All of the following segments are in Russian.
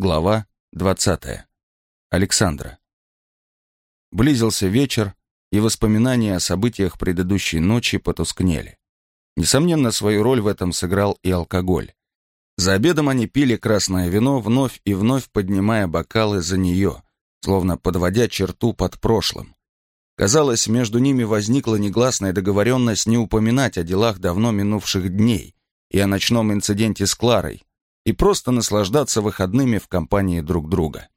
Глава 20. Александра. Близился вечер, и воспоминания о событиях предыдущей ночи потускнели. Несомненно, свою роль в этом сыграл и алкоголь. За обедом они пили красное вино, вновь и вновь поднимая бокалы за нее, словно подводя черту под прошлым. Казалось, между ними возникла негласная договоренность не упоминать о делах давно минувших дней и о ночном инциденте с Кларой, и просто наслаждаться выходными в компании друг друга.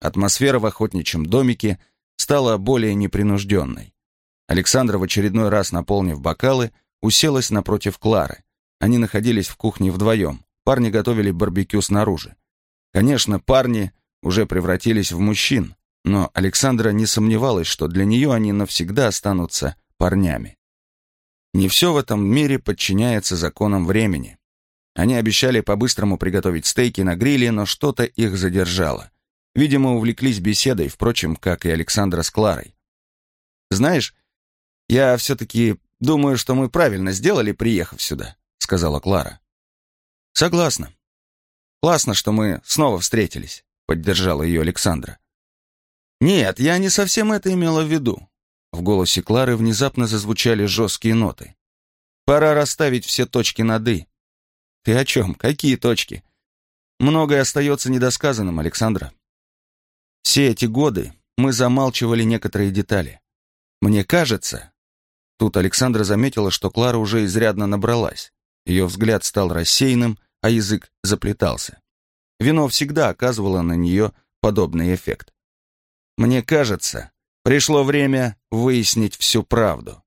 Атмосфера в охотничьем домике стала более непринужденной. Александра в очередной раз, наполнив бокалы, уселась напротив Клары. Они находились в кухне вдвоем. Парни готовили барбекю снаружи. Конечно, парни уже превратились в мужчин, но Александра не сомневалась, что для нее они навсегда останутся парнями. Не все в этом мире подчиняется законам времени. Они обещали по-быстрому приготовить стейки на гриле, но что-то их задержало. Видимо, увлеклись беседой, впрочем, как и Александра с Кларой. «Знаешь, я все-таки думаю, что мы правильно сделали, приехав сюда», — сказала Клара. «Согласна. Классно, что мы снова встретились», — поддержала ее Александра. «Нет, я не совсем это имела в виду». В голосе Клары внезапно зазвучали жесткие ноты. «Пора расставить все точки над «и». Ты о чем? Какие точки? Многое остается недосказанным, Александра. Все эти годы мы замалчивали некоторые детали. Мне кажется... Тут Александра заметила, что Клара уже изрядно набралась. Ее взгляд стал рассеянным, а язык заплетался. Вино всегда оказывало на нее подобный эффект. Мне кажется, пришло время выяснить всю правду.